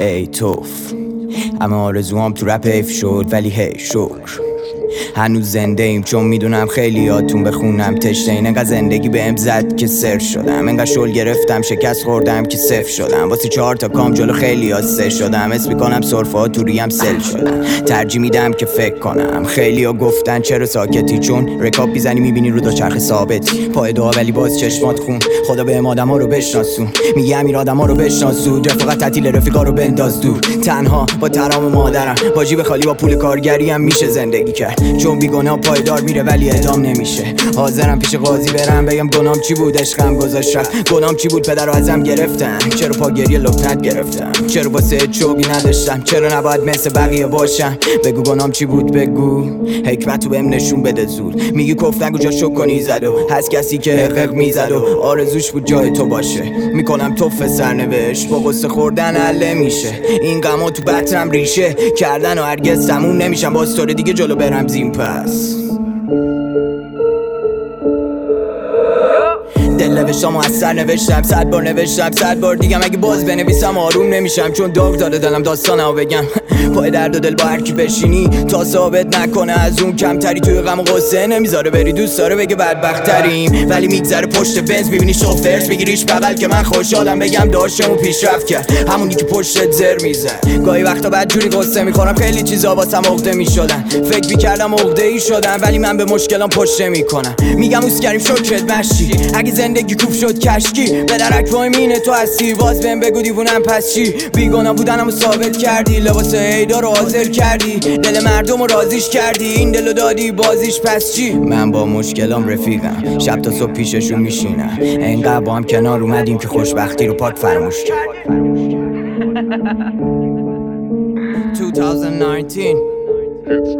ای توف. اما آرزوام تو رپ حیف شد ولی هی شکر. هنوز زنده ایم چون می‌دونم خیلی یادتون بخونم. تشته این انقدر زندگی به زد که سر شدم. انقدر شل گرفتم شکست خوردم که صفر شدم. واسه چهار تا کام جلو خیلی سه شدم. اسم می‌کنم صرفه ها تو سل شدم ترجیح میدم که فکر کنم. خیلی ها گفتن چرا ساکتی؟ چون رکاب می‌زنی می‌بینی رو دو چرخ ثابتی پای دعا ولی باز چشمات خون. خدا به آدم ها رو بشناسون. میگه امیر آدم ها رو بشناسون رفاقت تعطیل رفیقا رو بنداز دور تنها با ترام مادرم. با جیب خالی با پول کارگری هم میشه زندگی کرد. چون بیگناه پایدار میره ولی ادام نمیشه. حاضرم پیش قاضی برم بگم گنام چی بود؟ عشقم گذاشت گنام چی بود؟ پدر ازم گرفتن. چرا پا گریه لکنت گرفتم؟ چرا واسه چوبی نداشتم؟ چرا نباید مثل بقیه باشم؟ بگو گنام چی بود؟ بگو. حکمت بهم نشون بده زود. میگی کف نگو جا شک کنی زد و هست کسی که حقق می‌زد و آرزوش بود جای تو باشه. می‌کنم توف سرنوشت با قصه خوردن حله میشه این غما تو بطرم ریشه. کردن و هرگز تموم نمیشم. با دیگه جلو برم زین پس دل نوشتم از سر نوشتم صد بار نوشتم صد بار دیگم. اگه باز بنویسم آروم نمیشم چون داغ داره دلم داستانمو بگم. پای درد و دل با هر کی بشینی تا ثابت نکنه از اون کمتری توی غم غصه نمی‌ذاره بری. دوست داره بگه بدبختریم ولی میگذره پشت بنز. می‌بینی شوفرش بگیریش بغل که من خوشحالم. بگم داشتم پیشرفت کرد. همونی که پشت زر میزن گاهی وقتا بعد جوری قصه می‌خورم. خیلی چیزا واسم عقده می‌شدن. فکر می‌کردم عقده ای شدن ولی من به مشکلام پشت می‌کنم میگم اوس کریم شکرت مشی اگه زندگی کوف شد کشکی. به درک مینه تو هستی؟ باز بهم بگو دیوونم پس چی؟ بیگناه بودنمو ثابت کردی. لباس عیدا رو حاضر کردی؟ دل مردم رو رازیش کردی؟ این دلو دادی بازیش پس چی؟ من با مشکلام رفیقم. شب تا صبح پیششون میشینم انقدر با هم کنار اومدیم که خوشبختی رو پاک فراموش کرد 2019 It's